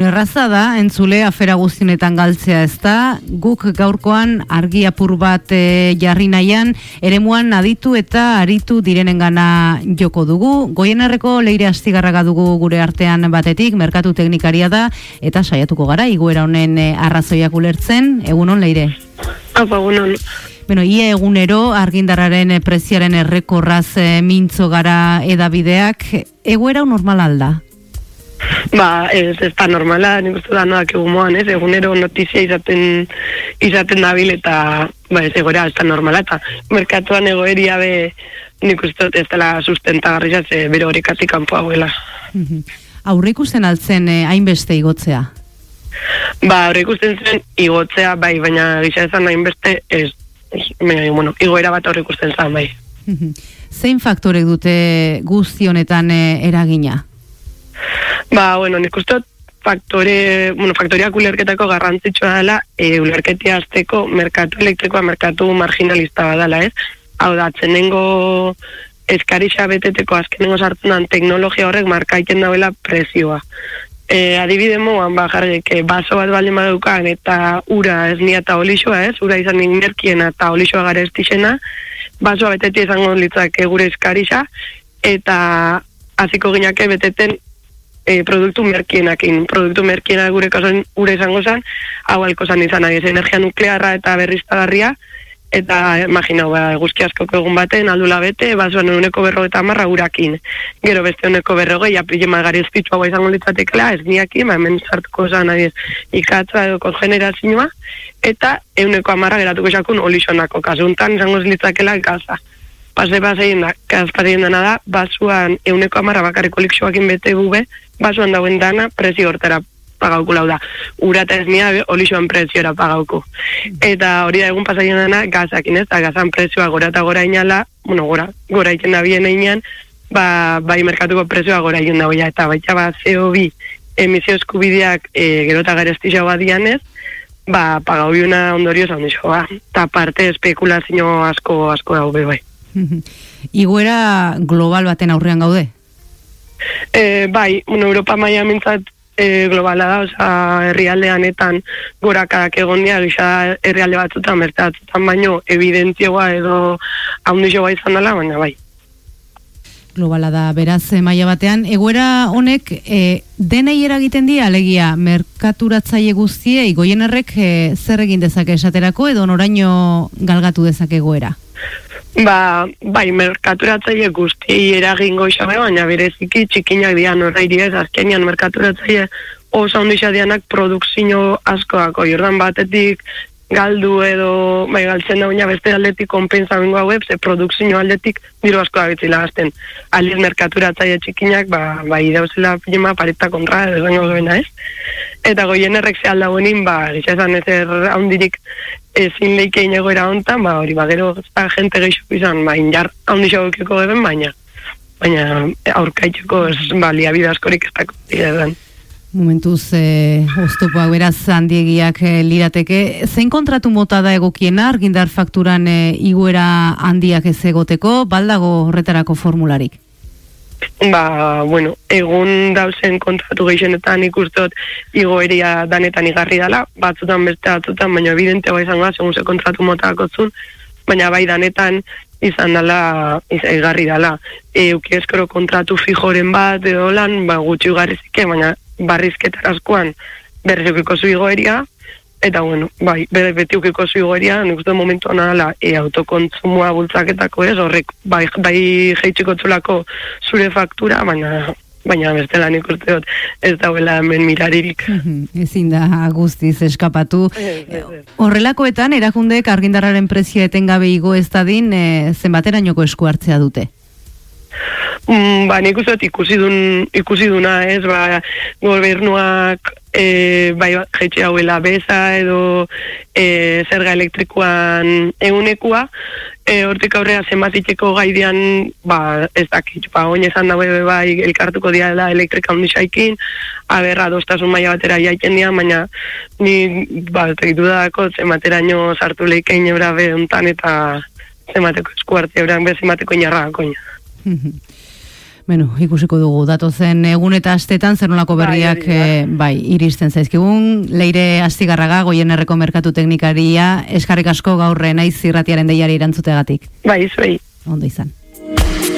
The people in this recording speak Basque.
Erraza da, entzule afera guztionetan galtzea ez da, guk gaurkoan argi apur bat e, jarri nahian, eremuan aditu eta aritu direnen gana joko dugu. Goienarreko leire astigarraga dugu gure artean batetik, merkatu teknikaria da, eta saiatuko gara, iguera honen e, arrazoiak ulertzen, egunon leire? Apa, egunon. Bueno, ia egunero argindarraren preziaren errekorraz e, mintzo gara edabideak, egoera normal alda? Ba, ez, ez da normala, nik uste da noak egun ez, egunero notizia izaten, izaten dabil eta, ba, ez egoera, ez da normala, eta merkatuan egoeria be, nik uste ez dela sustentagarri zatze, bero horikatik kanpo hauela. Aurre ikusten altzen eh, hainbeste igotzea? Ba, aurre ikusten zen igotzea, bai, baina gisa ezan hainbeste, ez, ez, bueno, igoera bat aurre ikusten zen, bai. Zein faktorek dute guzti honetan eh, eragina? Ba, bueno, nik uste faktore, bueno, faktoriak ulerketako garrantzitsua dela, e, ulerketia azteko merkatu elektrikoa, merkatu marginalista badala, ez? Hau da, atzenengo eskarixa beteteko azkenengo sartunan teknologia horrek markaiten dauela prezioa. E, adibide moan, ba, jarrek, baso bat baldin badukan eta ura ez nia eta olixoa, ez? Ura izan merkiena eta olixoa gara ez basoa beteti izango litzak gure eskarixa, eta hasiko ginake beteten e, produktu merkienakin. Produktu merkiena gure kasoen gure izango zen, hau alko zan izan nahi, energia nuklearra eta berriztagarria, eta imagina, ba, eguzki asko egun baten, aldula bete, basoan uneko berro eta marra urakin. Gero beste uneko berro gehi, apile magari ezpitzu hau izango litzatekela, ez niaki, ba, hemen sartuko zan nahi ikatza edo kongenerazioa, eta euneko amarra geratuko jakun olixonako kasuntan, izango litzakela gaza. Pase basein da, kasparien dena da, basuan euneko amarra bakarriko likxoakin bete gube, basuan dauen dana prezio hortara pagauku lau da. Ura eta eznia olixoan preziora pagauku. Eta hori da egun pasaien dana gazakin ez, eta gazan prezioa gora eta gora inala, bueno, gora, gora iken da bien einan, ba, bai merkatuko prezioa gora iken da eta baita ba CO2 emisio eskubideak e, gero eta garestixo badianez, ba, pagau biuna ondorio zaun ba. Eta parte espekulazio asko, asko dago bai. Iguera global baten aurrean gaude? E, bai, un Europa maia mintzat e, globala da, oza, herrialdean etan gorakadak egon dia, gisa herrialde batzutan, mertatzutan baino, evidentzioa edo haundixoa izan dela, baina bai. Globala da, beraz, e, maia batean, egoera honek e, denei eragiten dia, alegia, merkaturatzaile guztiei, goienerrek e, zer egin dezake esaterako, edo noraino galgatu dezake egoera? Ba, bai, merkaturatzaile guzti eragingo isabe, baina bereziki txikinak dian horreiri ez, azkenian merkaturatzaile oso ondisa dianak produkzio askoako, jordan batetik galdu edo, bai, galtzen da baina beste aldetik konpensa bengo hau ze produkzio aldetik diru asko abitzila gazten. Aliz merkaturatzaile txikinak, ba, bai, dauzela pima pareta kontra, ez baina ez. Eta goien errek ze aldagoenin, ba, gizazan ez er haundirik ezin leike inegoera hontan, ba, hori, ba, gero, ba, jente gehiago izan, ba, injar, haundi xaukiko eben, baina, baina, aurkaitzeko, ez, ba, liabida askorik ez dako, edan. Momentuz, e, oztopoa beraz handiegiak e, lirateke. Zein kontratu mota da egokiena, argindar fakturan e, iguera handiak ez egoteko, baldago horretarako formularik? Ba, bueno, egun dauzen kontratu gehienetan ikustot igoeria danetan igarri dela, batzutan beste batzutan, baina evidente bai izango segun ze kontratu motako zun, baina bai danetan izan dela, igarri dela. E, uki eskero kontratu fijoren bat edo lan, ba, gutxi ugarrizike, baina barrizketar askoan berrizukiko zu igoeria, Eta bueno, bai, bere beti ukiko zigoeria, nik uste momentu anala e, autokontzumua bultzaketako ez, horrek bai, bai jeitxiko txulako zure faktura, baina baina bestela nik uste dut ez dauela hemen miraririk. Ezin da guztiz eskapatu. Horrelakoetan, erakundek argindarraren prezio etengabe igo ez dadin, e, zenbaterainoko esku hartzea dute? Mm, ba, nik uste ikusi, dun, ikusi duna ez, ba, gobernuak e, bai, jetxe hauela beza edo e, zerga elektrikoan egunekua, e, hortik aurrea zenbatiteko gaidian, ba, ez dakit, ba, oin esan dabe bai elkartuko diala elektrika ondisaikin, aberra doztasun maia batera jaiken dian, baina ni, ba, tegitu dako zenbatera ino sartu leikein ebra behontan eta zenbateko eskuartzea, ebra zenbateko inarra, koina. Beno, ikusiko dugu, datozen egun eta astetan zer nolako Bai, berriak eh, bai, iristen zaizkigun. Leire Astigarraga, goien erreko merkatu teknikaria, eskarrik asko gaurre naiz zirratiaren deiari erantzutegatik. Bai, zuei. Ondo izan.